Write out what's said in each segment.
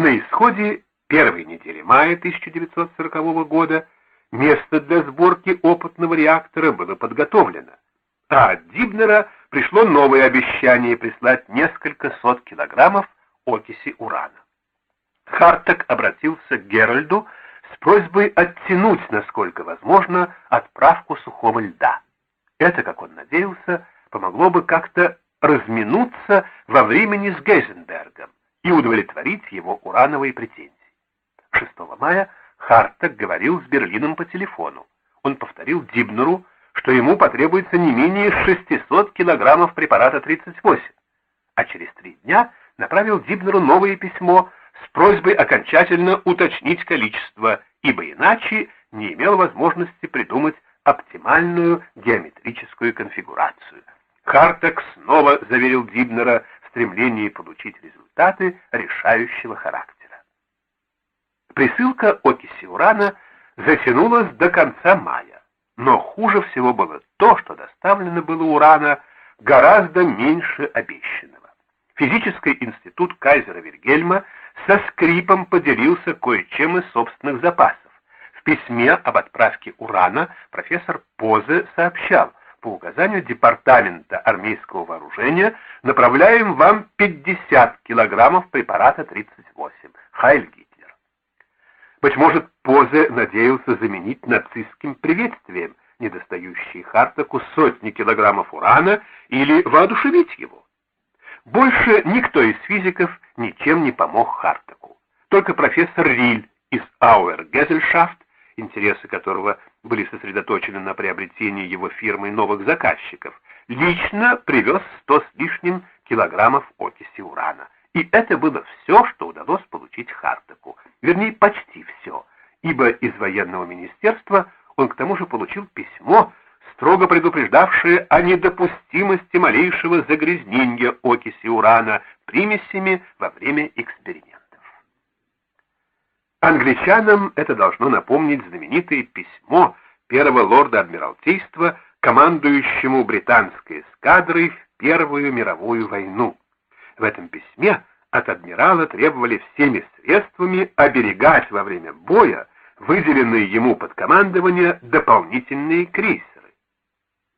На исходе первой недели мая 1940 года место для сборки опытного реактора было подготовлено, а от Дибнера пришло новое обещание прислать несколько сот килограммов окиси урана. Хартек обратился к Геральду с просьбой оттянуть, насколько возможно, отправку сухого льда. Это, как он надеялся, помогло бы как-то разминуться во времени с Гейзенбергом и удовлетворить его урановые претензии. 6 мая Хартек говорил с Берлином по телефону. Он повторил Дибнеру, что ему потребуется не менее 600 килограммов препарата 38, а через три дня направил Дибнеру новое письмо с просьбой окончательно уточнить количество, ибо иначе не имел возможности придумать оптимальную геометрическую конфигурацию. Хартек снова заверил Дибнера стремлении получить результаты решающего характера. Присылка окиси урана затянулась до конца мая, но хуже всего было то, что доставлено было урана гораздо меньше обещанного. Физический институт Кайзера Вильгельма со скрипом поделился кое-чем из собственных запасов. В письме об отправке урана профессор Позе сообщал, по указанию Департамента армейского вооружения направляем вам 50 килограммов препарата 38. Хайль Гитлер. Быть может, Позе надеялся заменить нацистским приветствием недостающие Хартаку сотни килограммов урана или воодушевить его. Больше никто из физиков ничем не помог Хартаку. Только профессор Риль из Ауэр Гезельшафт, интересы которого были сосредоточены на приобретении его фирмой новых заказчиков, лично привез сто с лишним килограммов окиси урана. И это было все, что удалось получить Хартаку. Вернее, почти все, ибо из военного министерства он к тому же получил письмо, строго предупреждавшее о недопустимости малейшего загрязнения окиси урана примесями во время экспериментов. Англичанам это должно напомнить знаменитое письмо первого лорда Адмиралтейства командующему британской эскадрой в Первую мировую войну. В этом письме от адмирала требовали всеми средствами оберегать во время боя выделенные ему под командование дополнительные крейсеры.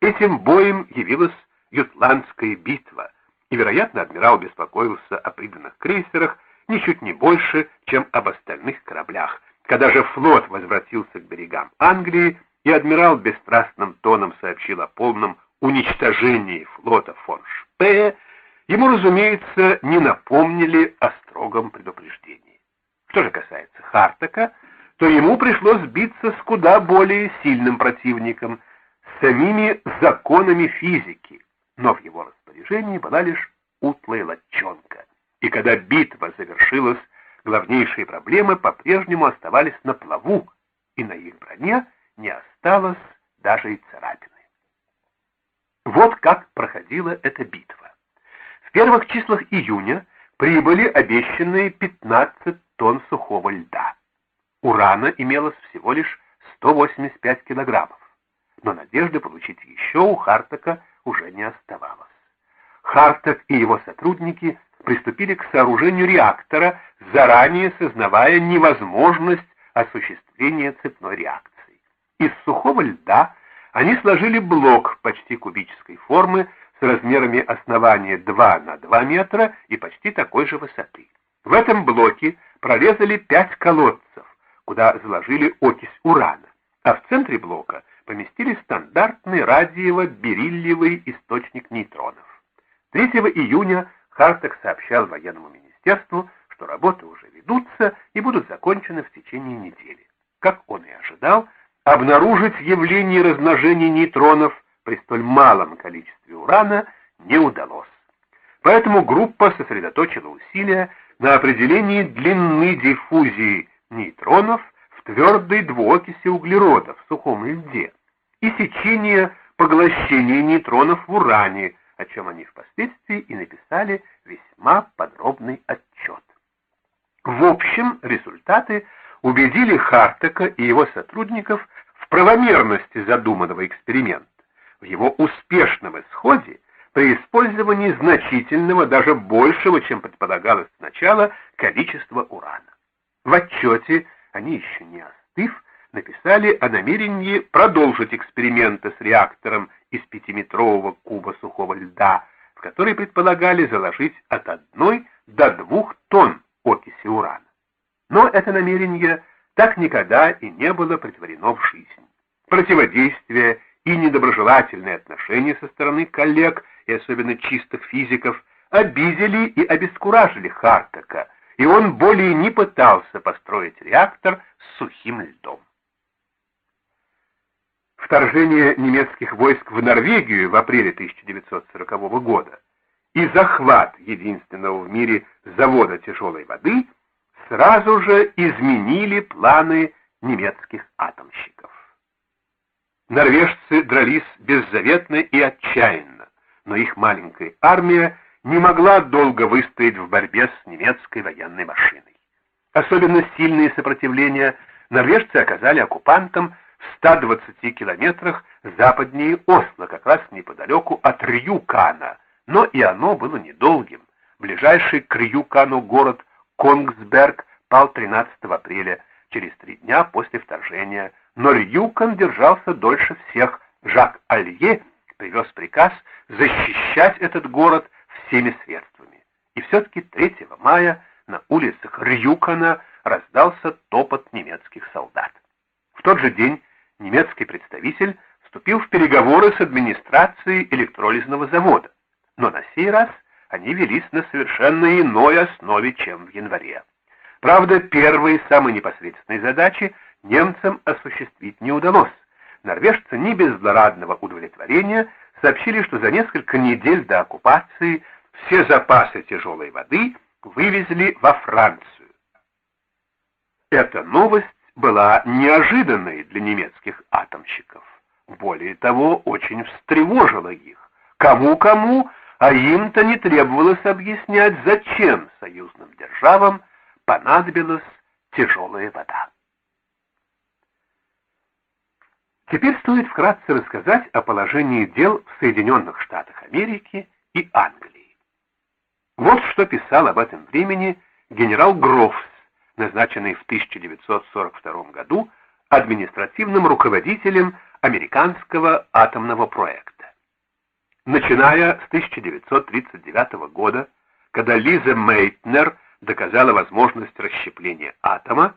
Этим боем явилась Ютландская битва, и, вероятно, адмирал беспокоился о приданных крейсерах ничуть не больше, чем об остальных кораблях. Когда же флот возвратился к берегам Англии, и адмирал бесстрастным тоном сообщил о полном уничтожении флота фон Шпее, ему, разумеется, не напомнили о строгом предупреждении. Что же касается Хартака, то ему пришлось биться с куда более сильным противником, с самими законами физики, но в его распоряжении была лишь утлая лодчонка. И когда битва завершилась, главнейшие проблемы по-прежнему оставались на плаву, и на их броне не осталось даже и царапины. Вот как проходила эта битва. В первых числах июня прибыли обещанные 15 тонн сухого льда урана имелось всего лишь 185 килограммов, но надежды получить еще у Хартака уже не оставалось. Хартак и его сотрудники приступили к сооружению реактора, заранее сознавая невозможность осуществления цепной реакции. Из сухого льда они сложили блок почти кубической формы с размерами основания 2 на 2 метра и почти такой же высоты. В этом блоке прорезали пять колодцев, куда заложили окись урана, а в центре блока поместили стандартный радиево-бериллиевый источник нейтронов. 3 июня Хартек сообщал военному министерству, что работы уже ведутся и будут закончены в течение недели. Как он и ожидал, обнаружить явление размножения нейтронов при столь малом количестве урана не удалось. Поэтому группа сосредоточила усилия на определении длины диффузии нейтронов в твердой двуокиси углерода в сухом льде и сечение поглощения нейтронов в уране, о чем они впоследствии и написали весьма подробный отчет. В общем, результаты убедили Хартека и его сотрудников в правомерности задуманного эксперимента. В его успешном исходе при использовании значительного, даже большего, чем предполагалось сначала, количества урана. В отчете, они еще не остыв, написали о намерении продолжить эксперименты с реактором из пятиметрового куба сухого льда, в который предполагали заложить от одной до двух тонн окиси урана. Но это намерение так никогда и не было притворено в жизнь. Противодействие и недоброжелательные отношения со стороны коллег и особенно чистых физиков обидели и обескуражили Хартака, и он более не пытался построить реактор с сухим льдом. Вторжение немецких войск в Норвегию в апреле 1940 года и захват единственного в мире завода тяжелой воды сразу же изменили планы немецких атомщиков. Норвежцы дрались беззаветно и отчаянно, но их маленькая армия не могла долго выстоять в борьбе с немецкой военной машиной. Особенно сильные сопротивления норвежцы оказали оккупантам 120 километрах западнее Осло, как раз неподалеку от Рюкана, но и оно было недолгим. Ближайший к Рюкану город Конгсберг пал 13 апреля, через три дня после вторжения, но Рюкан держался дольше всех. Жак Алье привез приказ защищать этот город всеми средствами. И все-таки 3 мая на улицах Рюкана раздался топот немецких солдат. В тот же день немецкий представитель вступил в переговоры с администрацией электролизного завода, но на сей раз они велись на совершенно иной основе, чем в январе. Правда, первые самые непосредственные задачи немцам осуществить не удалось. Норвежцы не без злорадного удовлетворения сообщили, что за несколько недель до оккупации все запасы тяжелой воды вывезли во Францию. Эта новость была неожиданной для немецких атомщиков. Более того, очень встревожила их. Кому-кому, а им-то не требовалось объяснять, зачем союзным державам понадобилась тяжелая вода. Теперь стоит вкратце рассказать о положении дел в Соединенных Штатах Америки и Англии. Вот что писал об этом времени генерал Грофс, назначенный в 1942 году административным руководителем американского атомного проекта. Начиная с 1939 года, когда Лиза Мейтнер доказала возможность расщепления атома,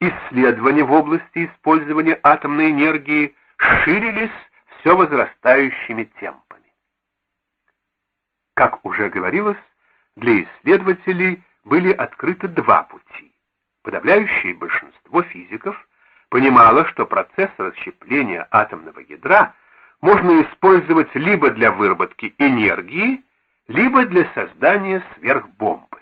исследования в области использования атомной энергии ширились все возрастающими темпами. Как уже говорилось, для исследователей были открыты два пути. Подавляющее большинство физиков понимало, что процесс расщепления атомного ядра можно использовать либо для выработки энергии, либо для создания сверхбомбы.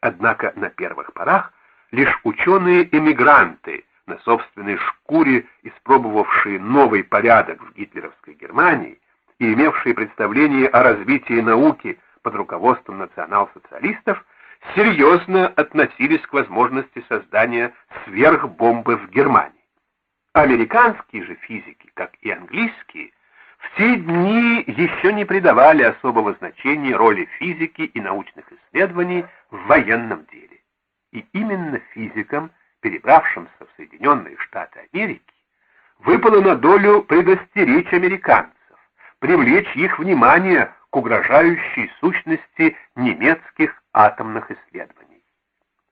Однако на первых порах лишь ученые-эмигранты, на собственной шкуре испробовавшие новый порядок в гитлеровской Германии и имевшие представление о развитии науки под руководством национал-социалистов, серьезно относились к возможности создания сверхбомбы в Германии. Американские же физики, как и английские, в те дни еще не придавали особого значения роли физики и научных исследований в военном деле. И именно физикам, перебравшимся в Соединенные Штаты Америки, выпало на долю предостеречь американцев, привлечь их внимание к угрожающей сущности немецких атомных исследований.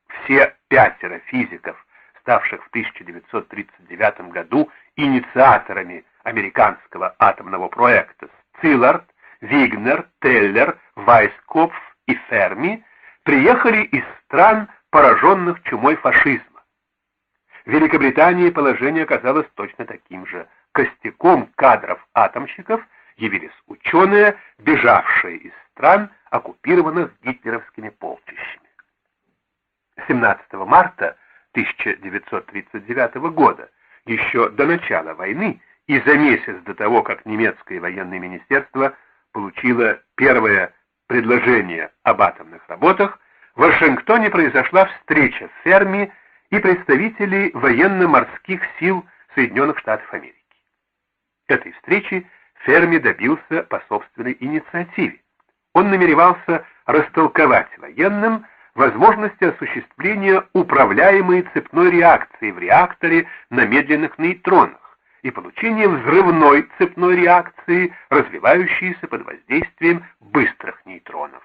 Все пятеро физиков, ставших в 1939 году инициаторами американского атомного проекта Циллард, Вигнер, Теллер, Вайскопф и Ферми, приехали из стран, пораженных чумой фашизма. В Великобритании положение оказалось точно таким же. Костяком кадров-атомщиков явились ученые, бежавшие из стран, оккупированных гитлеровскими полчищами. 17 марта 1939 года, еще до начала войны и за месяц до того, как немецкое военное министерство получило первое предложение об атомных работах, в Вашингтоне произошла встреча с Ферми и представителей военно-морских сил Соединенных Штатов Америки. Этой встрече Ферми добился по собственной инициативе. Он намеревался растолковать военным возможности осуществления управляемой цепной реакции в реакторе на медленных нейтронах и получения взрывной цепной реакции, развивающейся под воздействием быстрых нейтронов.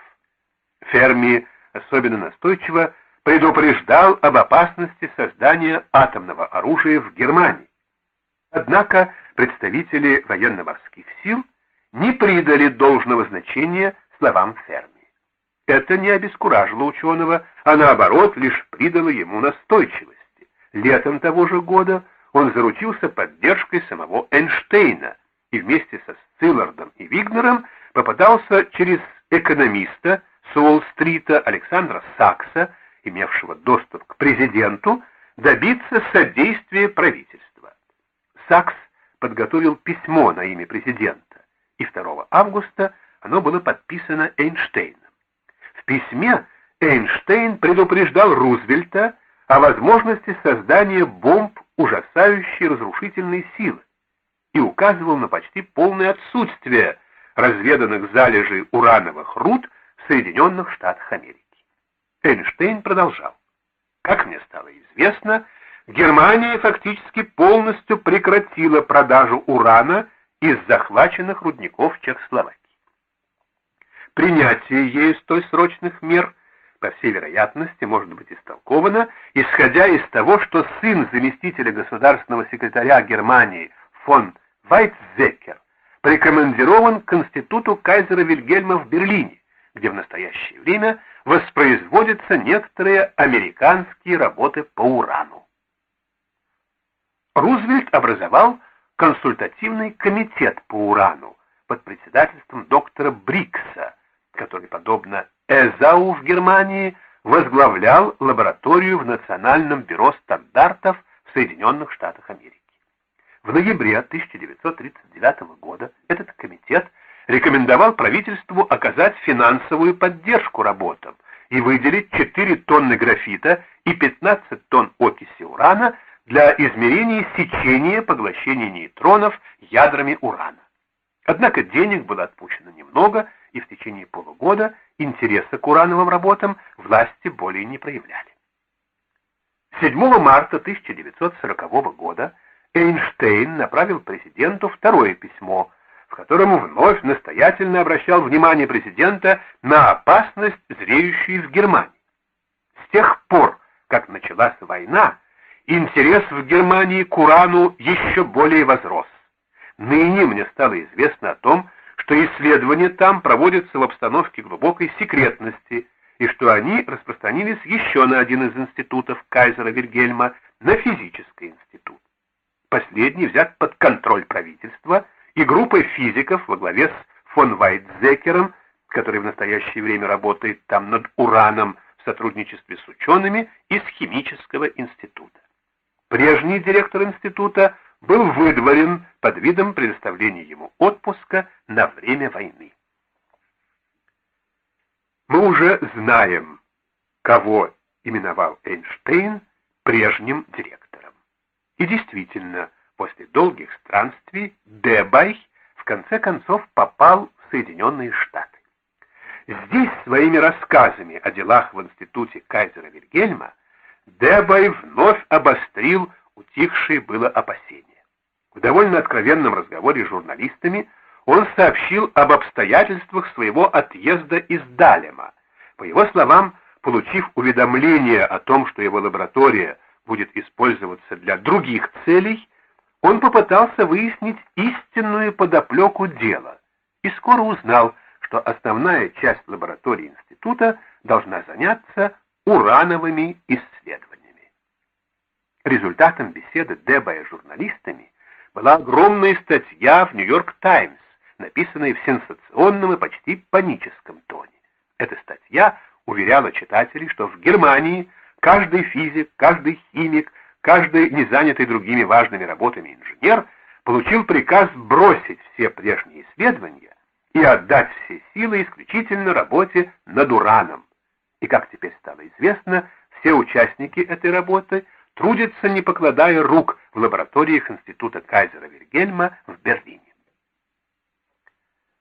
Ферми особенно настойчиво предупреждал об опасности создания атомного оружия в Германии. Однако представители военно-морских сил не придали должного значения словам Ферми. Это не обескуражило ученого, а наоборот лишь придало ему настойчивости. Летом того же года он заручился поддержкой самого Эйнштейна и вместе со Сциллардом и Вигнером попытался через экономиста с Уолл-стрита Александра Сакса, имевшего доступ к президенту, добиться содействия правительства. Сакс подготовил письмо на имя президента, и 2 августа оно было подписано Эйнштейном. В письме Эйнштейн предупреждал Рузвельта о возможности создания бомб ужасающей разрушительной силы и указывал на почти полное отсутствие разведанных залежей урановых руд в Соединенных Штатах Америки. Эйнштейн продолжал. Как мне стало известно, Германия фактически полностью прекратила продажу урана из захваченных рудников Чехословакии. Принятие ею столь срочных мер, по всей вероятности, может быть истолковано, исходя из того, что сын заместителя государственного секретаря Германии фон Вайтзекер прикомандирован к институту кайзера Вильгельма в Берлине, где в настоящее время воспроизводятся некоторые американские работы по урану. Рузвельт образовал консультативный комитет по урану под председательством доктора Брикса, который, подобно Эзау в Германии, возглавлял лабораторию в Национальном бюро стандартов в Соединенных Штатах Америки. В ноябре 1939 года этот комитет рекомендовал правительству оказать финансовую поддержку работам и выделить 4 тонны графита и 15 тонн окиси урана для измерения сечения поглощения нейтронов ядрами урана. Однако денег было отпущено немного, и в течение полугода интереса к урановым работам власти более не проявляли. 7 марта 1940 года Эйнштейн направил президенту второе письмо, в котором вновь настоятельно обращал внимание президента на опасность, зреющую в Германии. С тех пор, как началась война, интерес в Германии к урану еще более возрос. Ныне мне стало известно о том, что исследования там проводятся в обстановке глубокой секретности, и что они распространились еще на один из институтов Кайзера Вильгельма, на физический институт. Последний взят под контроль правительства и группой физиков во главе с фон Вайтзекером, который в настоящее время работает там над ураном в сотрудничестве с учеными из химического института. Прежний директор института был выдворен под видом предоставления ему отпуска на время войны. Мы уже знаем, кого именовал Эйнштейн прежним директором. И действительно, после долгих странствий Дебай в конце концов попал в Соединенные Штаты. Здесь своими рассказами о делах в институте Кайзера Вильгельма Дебай вновь обострил утихшие было опасения. В довольно откровенном разговоре с журналистами он сообщил об обстоятельствах своего отъезда из Далема. По его словам, получив уведомление о том, что его лаборатория будет использоваться для других целей, он попытался выяснить истинную подоплеку дела и скоро узнал, что основная часть лаборатории института должна заняться урановыми исследованиями. Результатом беседы Дебая с журналистами была огромная статья в «Нью-Йорк Таймс», написанная в сенсационном и почти паническом тоне. Эта статья уверяла читателей, что в Германии каждый физик, каждый химик, каждый незанятый другими важными работами инженер получил приказ бросить все прежние исследования и отдать все силы исключительно работе над ураном. И, как теперь стало известно, все участники этой работы – трудится, не покладая рук, в лабораториях Института Кайзера Вильгельма в Берлине.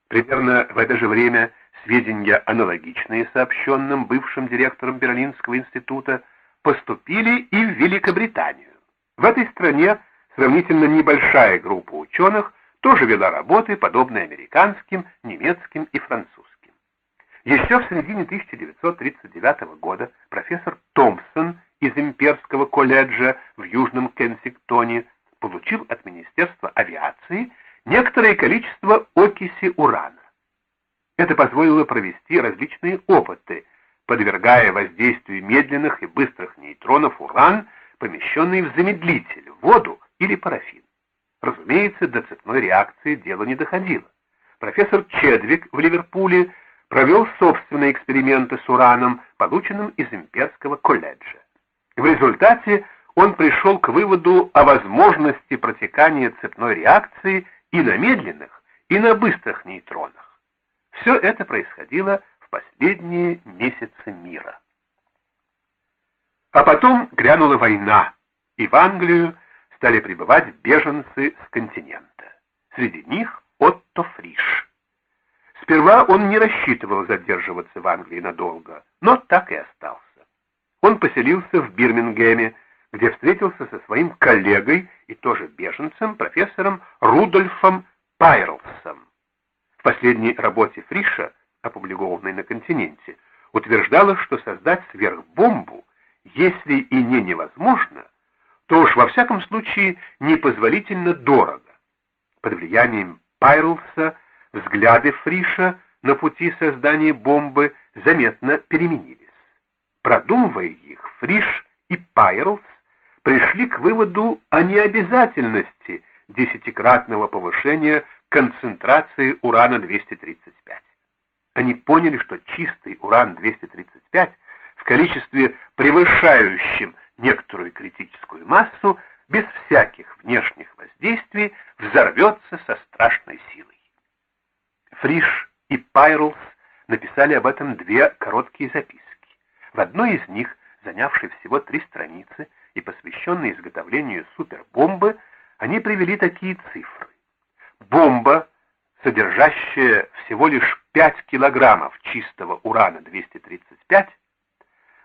Примерно в это же время сведения, аналогичные сообщенным бывшим директором Берлинского института, поступили и в Великобританию. В этой стране сравнительно небольшая группа ученых тоже вела работы, подобные американским, немецким и французским. Еще в середине 1939 года профессор Томпсон из Имперского колледжа в Южном Кенсингтоне получил от Министерства авиации некоторое количество окиси урана. Это позволило провести различные опыты, подвергая воздействию медленных и быстрых нейтронов уран, помещенный в замедлитель, воду или парафин. Разумеется, до цепной реакции дело не доходило. Профессор Чедвик в Ливерпуле провел собственные эксперименты с ураном, полученным из имперского колледжа. В результате он пришел к выводу о возможности протекания цепной реакции и на медленных, и на быстрых нейтронах. Все это происходило в последние месяцы мира. А потом грянула война, и в Англию стали прибывать беженцы с континента. Среди них Отто Фриш. Сперва он не рассчитывал задерживаться в Англии надолго, но так и остался. Он поселился в Бирмингеме, где встретился со своим коллегой и тоже беженцем, профессором Рудольфом Пайрлсом. В последней работе Фриша, опубликованной на континенте, утверждалось, что создать сверхбомбу, если и не невозможно, то уж во всяком случае непозволительно дорого. Под влиянием Пайрлса Взгляды Фриша на пути создания бомбы заметно переменились. Продумывая их, Фриш и Пайрлс пришли к выводу о необязательности десятикратного повышения концентрации урана-235. Они поняли, что чистый уран-235 в количестве превышающем некоторую критическую массу без всяких внешних воздействий взорвется со страшной силой. Фриш и Пайрлс написали об этом две короткие записки. В одной из них, занявшей всего три страницы и посвященной изготовлению супербомбы, они привели такие цифры. Бомба, содержащая всего лишь 5 килограммов чистого урана-235,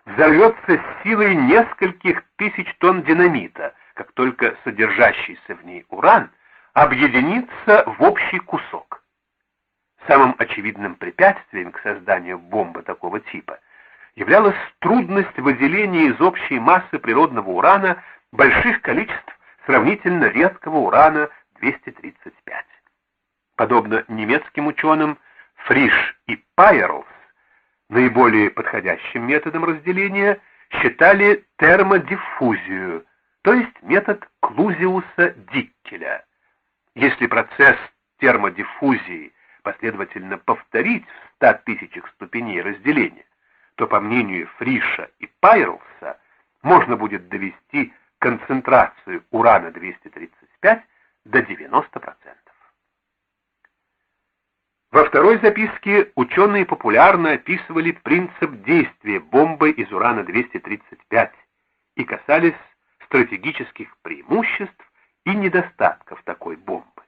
взорвется с силой нескольких тысяч тонн динамита, как только содержащийся в ней уран объединится в общий кусок. Самым очевидным препятствием к созданию бомбы такого типа являлась трудность выделения из общей массы природного урана больших количеств сравнительно редкого урана-235. Подобно немецким ученым, Фриш и Пайерлс наиболее подходящим методом разделения считали термодиффузию, то есть метод Клузиуса-Диккеля. Если процесс термодиффузии последовательно повторить в 100 тысячах ступеней разделения, то, по мнению Фриша и Пайрлса, можно будет довести концентрацию урана-235 до 90%. Во второй записке ученые популярно описывали принцип действия бомбы из урана-235 и касались стратегических преимуществ и недостатков такой бомбы.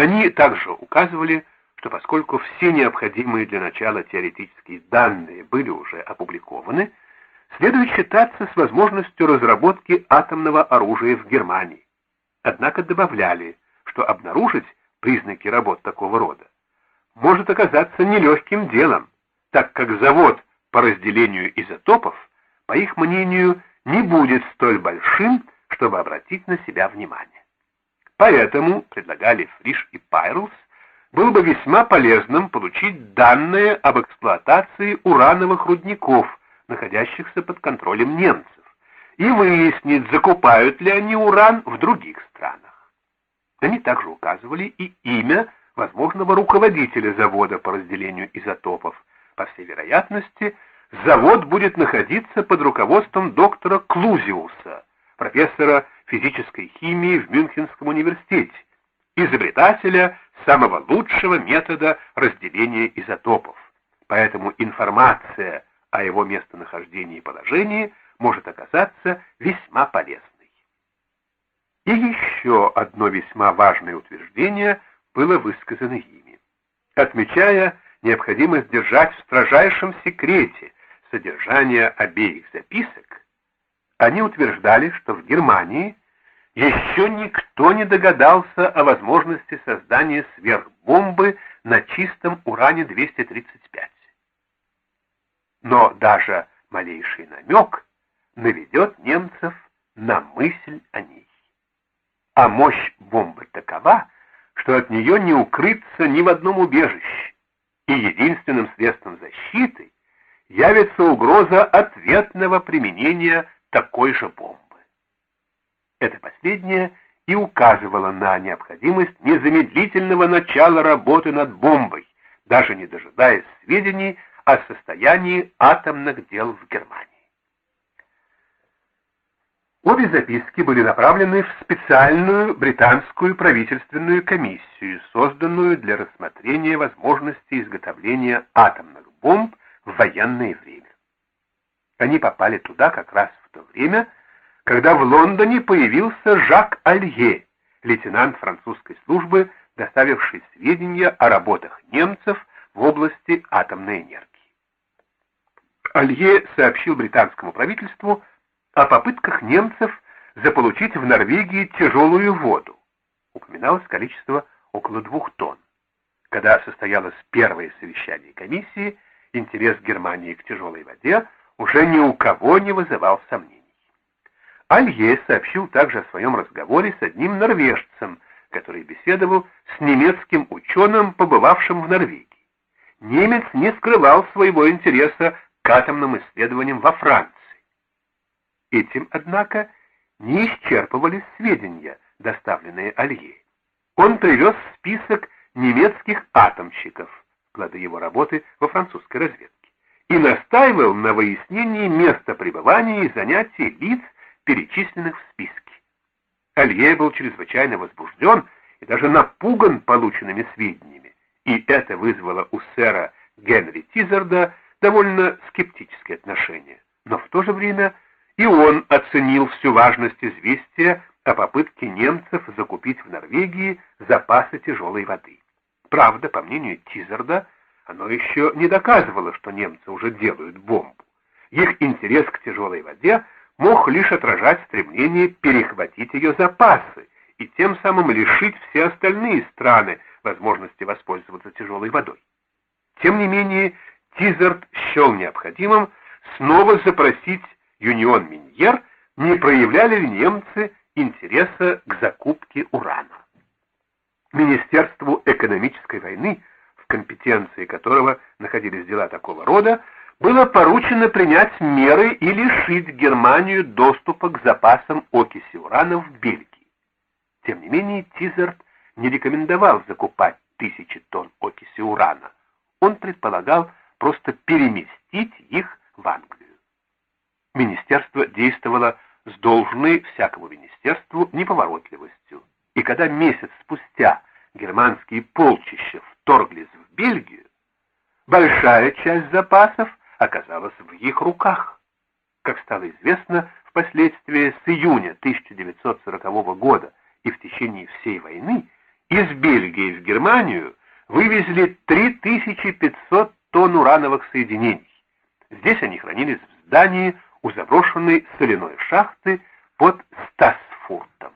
Они также указывали, что поскольку все необходимые для начала теоретические данные были уже опубликованы, следует считаться с возможностью разработки атомного оружия в Германии. Однако добавляли, что обнаружить признаки работ такого рода может оказаться нелегким делом, так как завод по разделению изотопов, по их мнению, не будет столь большим, чтобы обратить на себя внимание. Поэтому, предлагали Фриш и Пайрлс, было бы весьма полезным получить данные об эксплуатации урановых рудников, находящихся под контролем немцев, и выяснить, закупают ли они уран в других странах. Они также указывали и имя возможного руководителя завода по разделению изотопов. По всей вероятности, завод будет находиться под руководством доктора Клузиуса, профессора физической химии в Мюнхенском университете, изобретателя самого лучшего метода разделения изотопов. Поэтому информация о его местонахождении и положении может оказаться весьма полезной. И еще одно весьма важное утверждение было высказано ими. отмечая необходимость держать в строжайшем секрете содержание обеих записок, они утверждали, что в Германии еще никто не догадался о возможности создания сверхбомбы на чистом уране-235. Но даже малейший намек наведет немцев на мысль о ней. А мощь бомбы такова, что от нее не укрыться ни в одном убежище, и единственным средством защиты явится угроза ответного применения такой же бомбы. Это последнее и указывало на необходимость незамедлительного начала работы над бомбой, даже не дожидаясь сведений о состоянии атомных дел в Германии. Обе записки были направлены в специальную британскую правительственную комиссию, созданную для рассмотрения возможности изготовления атомных бомб в военное время. Они попали туда как раз в то время, когда в Лондоне появился Жак Алье, лейтенант французской службы, доставивший сведения о работах немцев в области атомной энергии. Алье сообщил британскому правительству о попытках немцев заполучить в Норвегии тяжелую воду. Упоминалось количество около двух тонн. Когда состоялось первое совещание комиссии, интерес Германии к тяжелой воде уже ни у кого не вызывал сомнений. Алье сообщил также о своем разговоре с одним норвежцем, который беседовал с немецким ученым, побывавшим в Норвегии. Немец не скрывал своего интереса к атомным исследованиям во Франции. Этим, однако, не исчерпывались сведения, доставленные Алье. Он привез список немецких атомщиков, клады его работы во французской разведке, и настаивал на выяснении места пребывания и занятий лиц, перечисленных в списке. Алье был чрезвычайно возбужден и даже напуган полученными сведениями, и это вызвало у сэра Генри Тизарда довольно скептическое отношение. Но в то же время и он оценил всю важность известия о попытке немцев закупить в Норвегии запасы тяжелой воды. Правда, по мнению Тизерда, оно еще не доказывало, что немцы уже делают бомбу. Их интерес к тяжелой воде мог лишь отражать стремление перехватить ее запасы и тем самым лишить все остальные страны возможности воспользоваться тяжелой водой. Тем не менее, Тизерд счел необходимым снова запросить Юнион Миньер, не проявляли ли немцы интереса к закупке урана. Министерству экономической войны, в компетенции которого находились дела такого рода, было поручено принять меры и лишить Германию доступа к запасам окиси урана в Бельгии. Тем не менее, Тизерт не рекомендовал закупать тысячи тонн окиси урана. Он предполагал просто переместить их в Англию. Министерство действовало с должной всякому министерству неповоротливостью. И когда месяц спустя германские полчища вторглись в Бельгию, большая часть запасов оказалась в их руках. Как стало известно, впоследствии с июня 1940 года и в течение всей войны из Бельгии в Германию вывезли 3500 тонн урановых соединений. Здесь они хранились в здании у заброшенной соляной шахты под Стасфуртом.